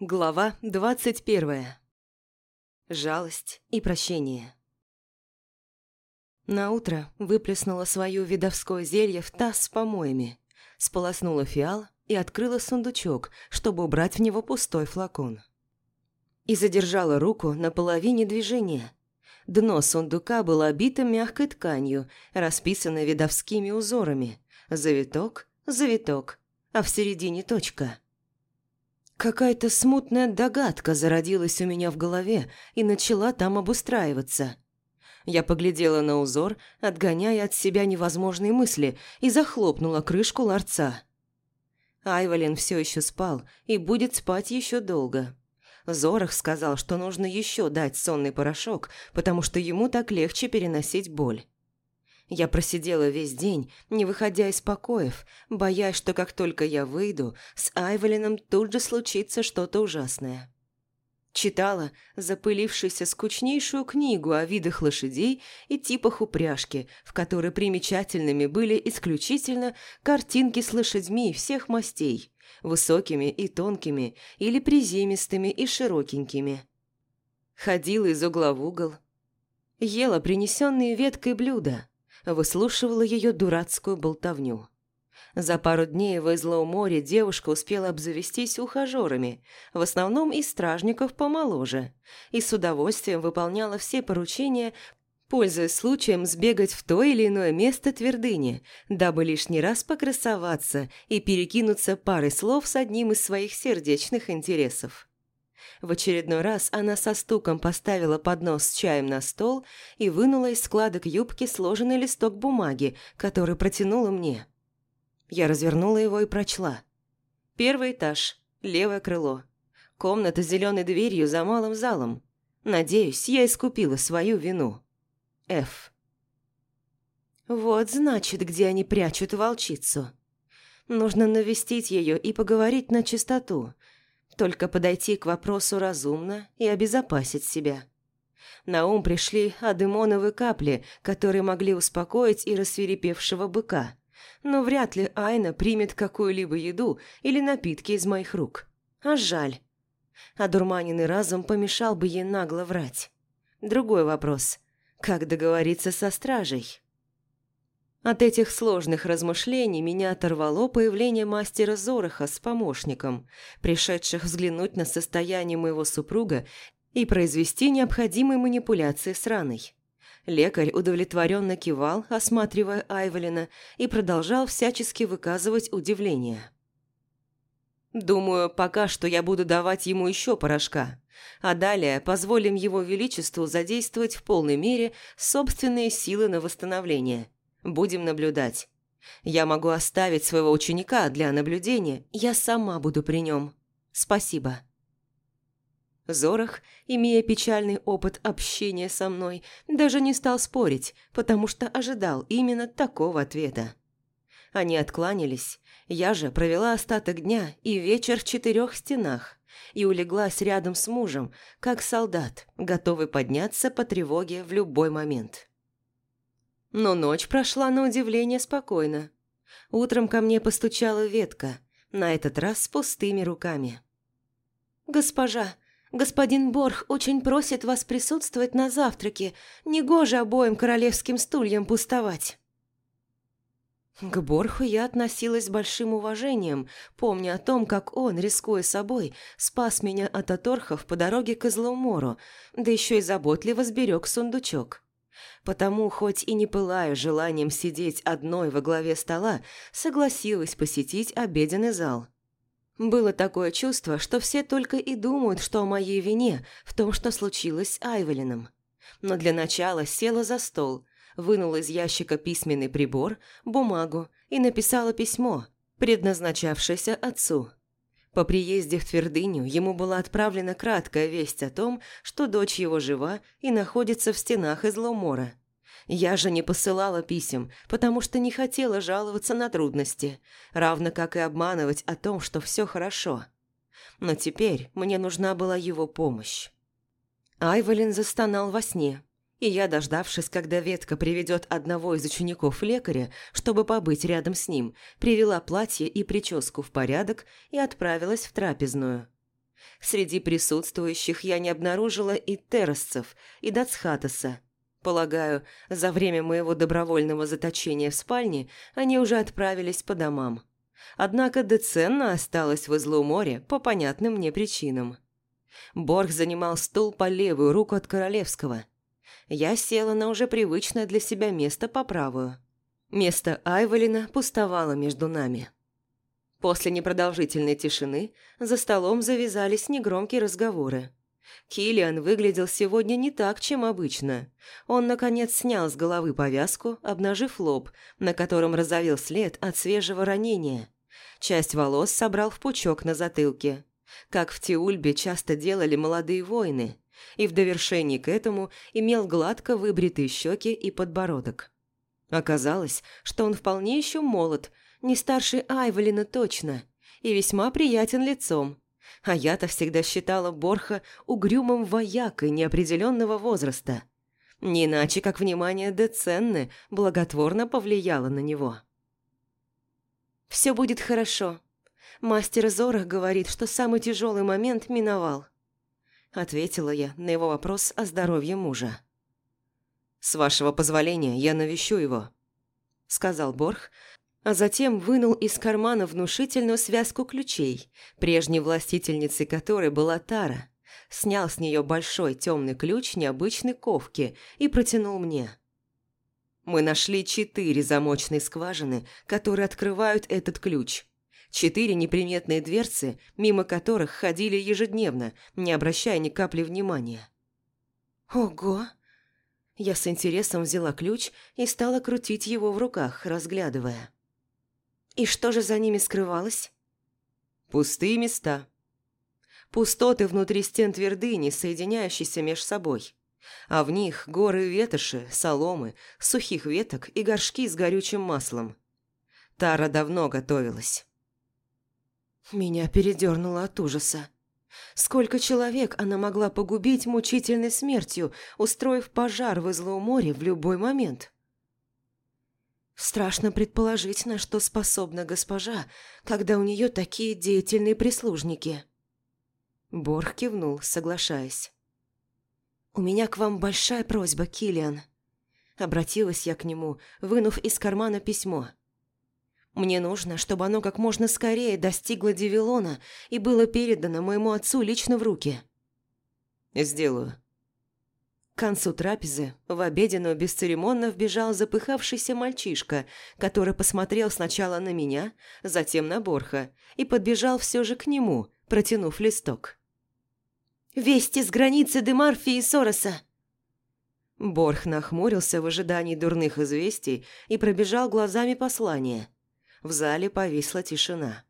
Глава двадцать первая. Жалость и прощение. Наутро выплеснула свое видовское зелье в таз с помоями, сполоснула фиал и открыла сундучок, чтобы убрать в него пустой флакон. И задержала руку на половине движения. Дно сундука было обито мягкой тканью, расписанной видовскими узорами. Завиток, завиток, а в середине точка – Какая-то смутная догадка зародилась у меня в голове и начала там обустраиваться. Я поглядела на узор, отгоняя от себя невозможные мысли, и захлопнула крышку ларца. Айвалин все еще спал и будет спать еще долго. Зорах сказал, что нужно еще дать сонный порошок, потому что ему так легче переносить боль. Я просидела весь день, не выходя из покоев, боясь, что как только я выйду, с Айвелином тут же случится что-то ужасное. Читала запылившуюся скучнейшую книгу о видах лошадей и типах упряжки, в которой примечательными были исключительно картинки с лошадьми всех мастей, высокими и тонкими, или приземистыми и широкенькими. Ходила из угла в угол, ела принесенные веткой блюда – выслушивала ее дурацкую болтовню. За пару дней в Излоу-море девушка успела обзавестись ухажерами, в основном из стражников помоложе, и с удовольствием выполняла все поручения, пользуясь случаем сбегать в то или иное место твердыни, дабы лишний раз покрасоваться и перекинуться парой слов с одним из своих сердечных интересов. В очередной раз она со стуком поставила поднос с чаем на стол и вынула из складок юбки сложенный листок бумаги, который протянула мне. Я развернула его и прочла. Первый этаж, левое крыло. Комната с зеленой дверью за малым залом. Надеюсь, я искупила свою вину. Ф. Вот значит, где они прячут волчицу. Нужно навестить ее и поговорить на чистоту – только подойти к вопросу разумно и обезопасить себя. На ум пришли адемоновые капли, которые могли успокоить и рассверепевшего быка. Но вряд ли Айна примет какую-либо еду или напитки из моих рук. А жаль. Одурманенный разум помешал бы ей нагло врать. Другой вопрос. Как договориться со стражей? От этих сложных размышлений меня оторвало появление мастера Зороха с помощником, пришедших взглянуть на состояние моего супруга и произвести необходимые манипуляции с раной. Лекарь удовлетворенно кивал, осматривая Айвелина, и продолжал всячески выказывать удивление. «Думаю, пока что я буду давать ему еще порошка, а далее позволим его величеству задействовать в полной мере собственные силы на восстановление» Будем наблюдать. Я могу оставить своего ученика для наблюдения, я сама буду при нем. Спасибо». Зорах, имея печальный опыт общения со мной, даже не стал спорить, потому что ожидал именно такого ответа. Они откланялись, я же провела остаток дня и вечер в четырех стенах и улеглась рядом с мужем, как солдат, готовый подняться по тревоге в любой момент. Но ночь прошла на удивление спокойно. Утром ко мне постучала ветка, на этот раз с пустыми руками. «Госпожа, господин Борх очень просит вас присутствовать на завтраке. Негоже обоим королевским стульям пустовать». К Борху я относилась с большим уважением, помня о том, как он, рискуя собой, спас меня от оторхов по дороге к Излоумору, да еще и заботливо сберег сундучок. Потому, хоть и не пылая желанием сидеть одной во главе стола, согласилась посетить обеденный зал. Было такое чувство, что все только и думают, что о моей вине в том, что случилось с Айвелином. Но для начала села за стол, вынула из ящика письменный прибор, бумагу и написала письмо, предназначавшееся отцу. По приезде в Твердыню ему была отправлена краткая весть о том, что дочь его жива и находится в стенах Изломора. Я же не посылала писем, потому что не хотела жаловаться на трудности, равно как и обманывать о том, что все хорошо. Но теперь мне нужна была его помощь. Айволин застонал во сне, и я, дождавшись, когда ветка приведет одного из учеников лекаря, чтобы побыть рядом с ним, привела платье и прическу в порядок и отправилась в трапезную. Среди присутствующих я не обнаружила и террасцев, и дацхатаса. Полагаю, за время моего добровольного заточения в спальне они уже отправились по домам. Однако Деценна осталась в Излоуморе по понятным мне причинам. Борг занимал стул по левую руку от королевского. Я села на уже привычное для себя место по правую. Место Айволина пустовало между нами. После непродолжительной тишины за столом завязались негромкие разговоры. Килиан выглядел сегодня не так, чем обычно. Он, наконец, снял с головы повязку, обнажив лоб, на котором разовел след от свежего ранения. Часть волос собрал в пучок на затылке. Как в Тиульбе часто делали молодые воины. И в довершении к этому имел гладко выбритые щеки и подбородок. Оказалось, что он вполне еще молод – не старше Айвелина точно, и весьма приятен лицом. А я-то всегда считала Борха угрюмым воякой неопределенного возраста. Не иначе, как внимание Деценны благотворно повлияло на него. «Все будет хорошо. Мастер Зорах говорит, что самый тяжелый момент миновал», ответила я на его вопрос о здоровье мужа. «С вашего позволения я навещу его», сказал Борх, а затем вынул из кармана внушительную связку ключей, прежней властительницей которой была Тара, снял с нее большой темный ключ необычной ковки и протянул мне. Мы нашли четыре замочные скважины, которые открывают этот ключ. Четыре неприметные дверцы, мимо которых ходили ежедневно, не обращая ни капли внимания. «Ого!» Я с интересом взяла ключ и стала крутить его в руках, разглядывая. И что же за ними скрывалось? Пустые места. Пустоты внутри стен твердыни, соединяющиеся меж собой. А в них горы ветоши, соломы, сухих веток и горшки с горючим маслом. Тара давно готовилась. Меня передернуло от ужаса. Сколько человек она могла погубить мучительной смертью, устроив пожар в Излоуморе в любой момент? Страшно предположить, на что способна госпожа, когда у нее такие деятельные прислужники. Борх кивнул, соглашаясь. «У меня к вам большая просьба, Килиан. Обратилась я к нему, вынув из кармана письмо. «Мне нужно, чтобы оно как можно скорее достигло Дивилона и было передано моему отцу лично в руки». «Сделаю», к концу трапезы в обеденную бесцеремонно вбежал запыхавшийся мальчишка, который посмотрел сначала на меня, затем на Борха и подбежал все же к нему, протянув листок. «Вести с границы Демарфи и Сороса!» Борх нахмурился в ожидании дурных известий и пробежал глазами послание. В зале повисла тишина.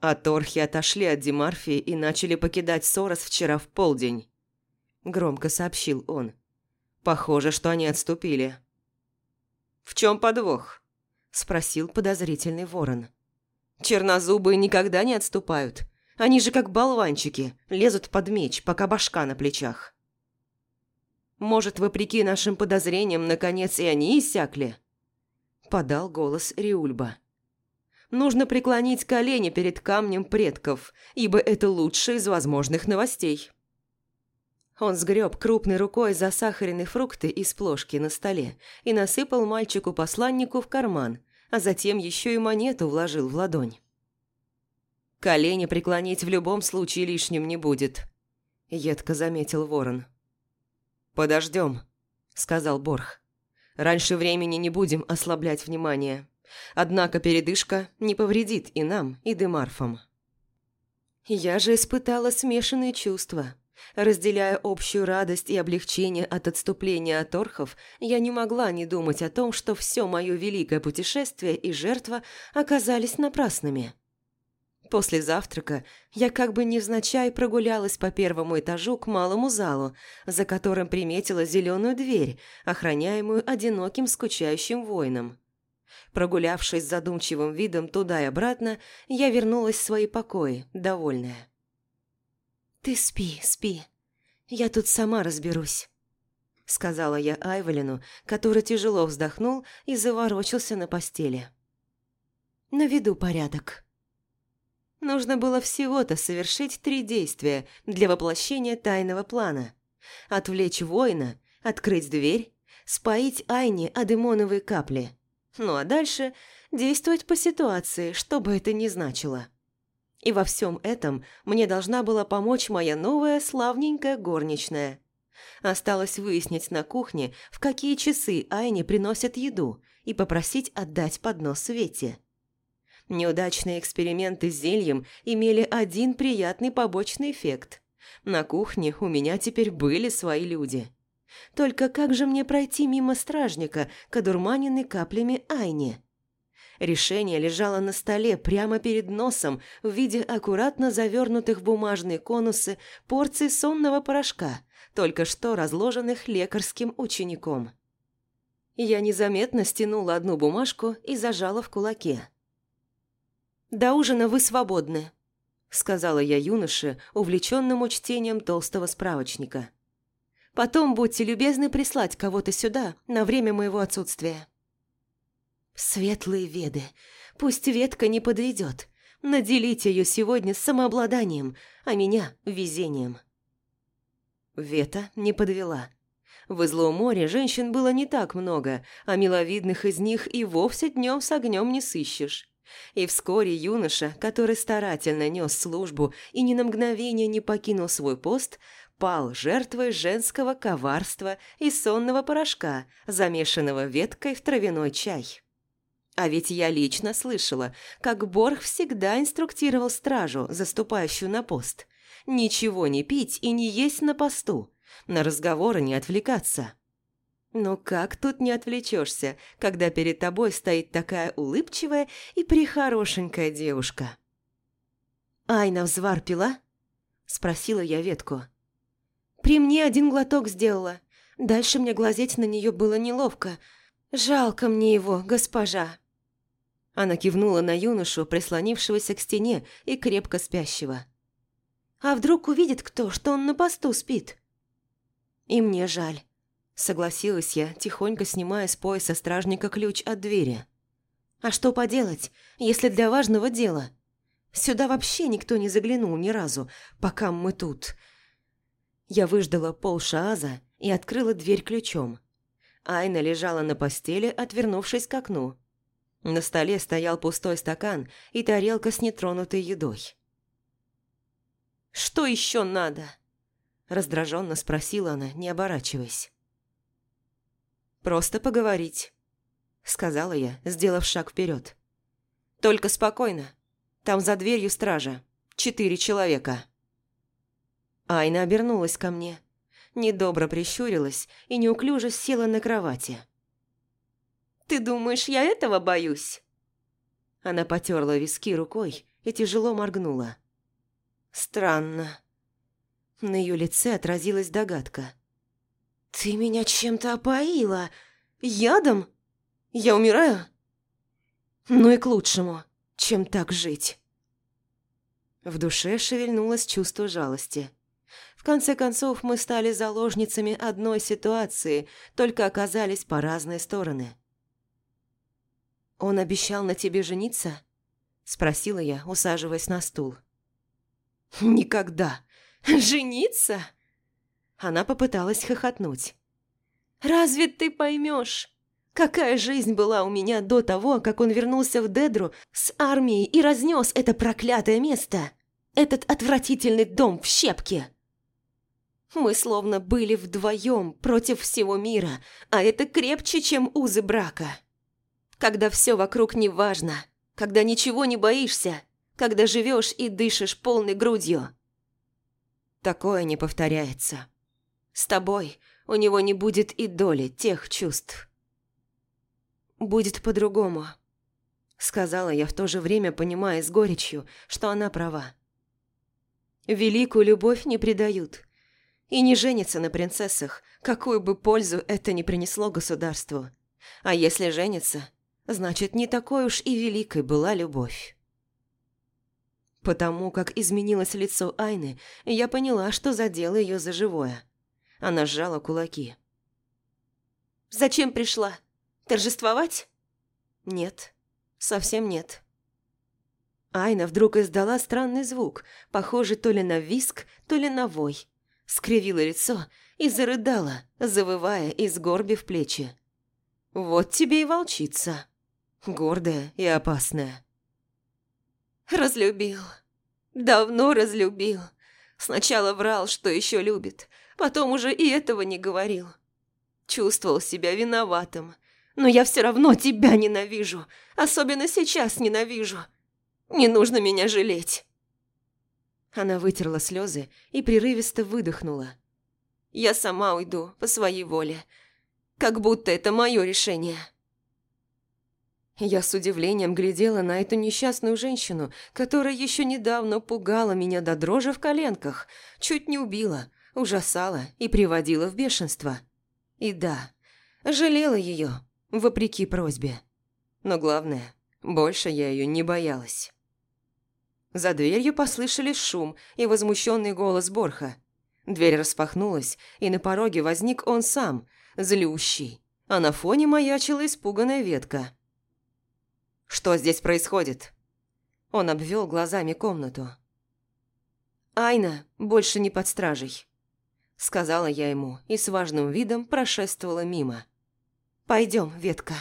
А торхи отошли от Демарфии и начали покидать Сорос вчера в полдень громко сообщил он. Похоже, что они отступили. «В чем подвох?» – спросил подозрительный ворон. «Чернозубые никогда не отступают. Они же как болванчики, лезут под меч, пока башка на плечах». «Может, вопреки нашим подозрениям, наконец и они иссякли?» – подал голос Риульба. «Нужно преклонить колени перед камнем предков, ибо это лучшее из возможных новостей». Он сгреб крупной рукой засахаренные фрукты из плошки на столе и насыпал мальчику-посланнику в карман, а затем еще и монету вложил в ладонь. «Колени преклонить в любом случае лишним не будет», – едко заметил ворон. «Подождем», – сказал Борх. «Раньше времени не будем ослаблять внимание. Однако передышка не повредит и нам, и Демарфам». Я же испытала смешанные чувства – Разделяя общую радость и облегчение от отступления от орхов, я не могла не думать о том, что все мое великое путешествие и жертва оказались напрасными. После завтрака я как бы невзначай прогулялась по первому этажу к малому залу, за которым приметила зеленую дверь, охраняемую одиноким скучающим воином. Прогулявшись с задумчивым видом туда и обратно, я вернулась в свои покои, довольная. «Ты спи, спи. Я тут сама разберусь», — сказала я Айвелину, который тяжело вздохнул и заворочился на постели. «Наведу порядок». Нужно было всего-то совершить три действия для воплощения тайного плана. Отвлечь воина, открыть дверь, споить Айне адемоновые капли. Ну а дальше действовать по ситуации, что бы это ни значило. И во всем этом мне должна была помочь моя новая славненькая горничная. Осталось выяснить на кухне, в какие часы Айне приносят еду, и попросить отдать поднос Свете. Неудачные эксперименты с зельем имели один приятный побочный эффект. На кухне у меня теперь были свои люди. Только как же мне пройти мимо стражника, кадурманенный каплями Айни? Решение лежало на столе прямо перед носом в виде аккуратно завернутых в бумажные конусы порций сонного порошка, только что разложенных лекарским учеником. Я незаметно стянула одну бумажку и зажала в кулаке. «До ужина вы свободны», – сказала я юноше, увлеченному чтением толстого справочника. «Потом будьте любезны прислать кого-то сюда на время моего отсутствия». «Светлые веды, пусть ветка не подведет. Наделите ее сегодня самообладанием, а меня – везением». Вета не подвела. В излом море женщин было не так много, а миловидных из них и вовсе днем с огнем не сыщешь. И вскоре юноша, который старательно нес службу и ни на мгновение не покинул свой пост, пал жертвой женского коварства и сонного порошка, замешанного веткой в травяной чай. А ведь я лично слышала, как Борг всегда инструктировал стражу, заступающую на пост. Ничего не пить и не есть на посту, на разговоры не отвлекаться. Но как тут не отвлечешься, когда перед тобой стоит такая улыбчивая и прихорошенькая девушка? «Айна взвар пила?» – спросила я ветку. «При мне один глоток сделала. Дальше мне глазеть на нее было неловко. Жалко мне его, госпожа». Она кивнула на юношу, прислонившегося к стене и крепко спящего. «А вдруг увидит кто, что он на посту спит?» «И мне жаль. Согласилась я, тихонько снимая с пояса стражника ключ от двери. «А что поделать, если для важного дела? Сюда вообще никто не заглянул ни разу, пока мы тут». Я выждала пол шааза и открыла дверь ключом. Айна лежала на постели, отвернувшись к окну. На столе стоял пустой стакан и тарелка с нетронутой едой. «Что еще надо?» Раздраженно спросила она, не оборачиваясь. «Просто поговорить», — сказала я, сделав шаг вперед. «Только спокойно. Там за дверью стража. Четыре человека». Айна обернулась ко мне, недобро прищурилась и неуклюже села на кровати. «Ты думаешь, я этого боюсь?» Она потерла виски рукой и тяжело моргнула. «Странно». На ее лице отразилась догадка. «Ты меня чем-то опоила? Ядом? Я умираю?» «Ну и к лучшему, чем так жить». В душе шевельнулось чувство жалости. В конце концов, мы стали заложницами одной ситуации, только оказались по разные стороны. «Он обещал на тебе жениться?» – спросила я, усаживаясь на стул. «Никогда! Жениться?» Она попыталась хохотнуть. «Разве ты поймешь? Какая жизнь была у меня до того, как он вернулся в Дедру с армией и разнес это проклятое место? Этот отвратительный дом в щепке?» Мы словно были вдвоем против всего мира, а это крепче, чем узы брака. Когда все вокруг не важно, когда ничего не боишься, когда живешь и дышишь полной грудью. Такое не повторяется. С тобой у него не будет и доли тех чувств. «Будет по-другому», — сказала я в то же время, понимая с горечью, что она права. «Великую любовь не предают, и не женятся на принцессах, какую бы пользу это ни принесло государству. А если женится, значит, не такой уж и великой была любовь». Потому как изменилось лицо Айны, я поняла, что задела ее за живое. Она сжала кулаки. «Зачем пришла? Торжествовать?» «Нет, совсем нет». Айна вдруг издала странный звук, похожий то ли на виск, то ли на вой. Скривила лицо и зарыдала, завывая и сгорбив плечи. «Вот тебе и волчица. Гордая и опасная». «Разлюбил. Давно разлюбил. Сначала врал, что еще любит, потом уже и этого не говорил. Чувствовал себя виноватым. Но я все равно тебя ненавижу, особенно сейчас ненавижу. Не нужно меня жалеть». Она вытерла слезы и прерывисто выдохнула. «Я сама уйду по своей воле, как будто это мое решение». Я с удивлением глядела на эту несчастную женщину, которая еще недавно пугала меня до дрожи в коленках, чуть не убила, ужасала и приводила в бешенство. И да, жалела ее, вопреки просьбе. Но главное, больше я ее не боялась. За дверью послышались шум и возмущенный голос Борха. Дверь распахнулась, и на пороге возник он сам, злющий, а на фоне маячила испуганная ветка. «Что здесь происходит?» Он обвел глазами комнату. «Айна больше не под стражей», — сказала я ему и с важным видом прошествовала мимо. «Пойдем, ветка».